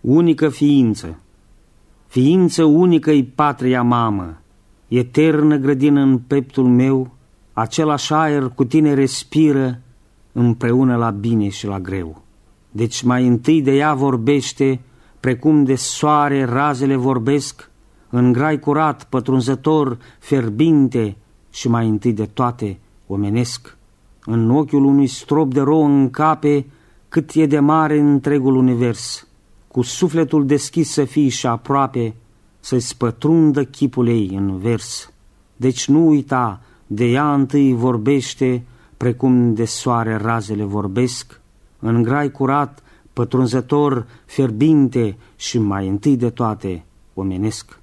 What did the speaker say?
unică ființă, ființă unică-i patria mamă, eternă grădină în peptul meu, același aer cu tine respiră, împreună la bine și la greu. Deci mai întâi de ea vorbește, precum de soare razele vorbesc, în grai curat, pătrunzător, ferbinte și mai întâi de toate omenesc. În ochiul unui strop de rouă încape cât e de mare întregul univers, cu sufletul deschis să fii și aproape, să-i spătrundă chipul ei în vers. Deci nu uita, de ea întâi vorbește, precum de soare razele vorbesc, în grai curat, pătrunzător, fierbinte și mai întâi de toate omenesc.